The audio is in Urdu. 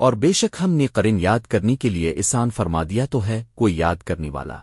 اور بے شک ہم نے قرن یاد کرنے کے لیے اسان فرما دیا تو ہے کوئی یاد کرنے والا۔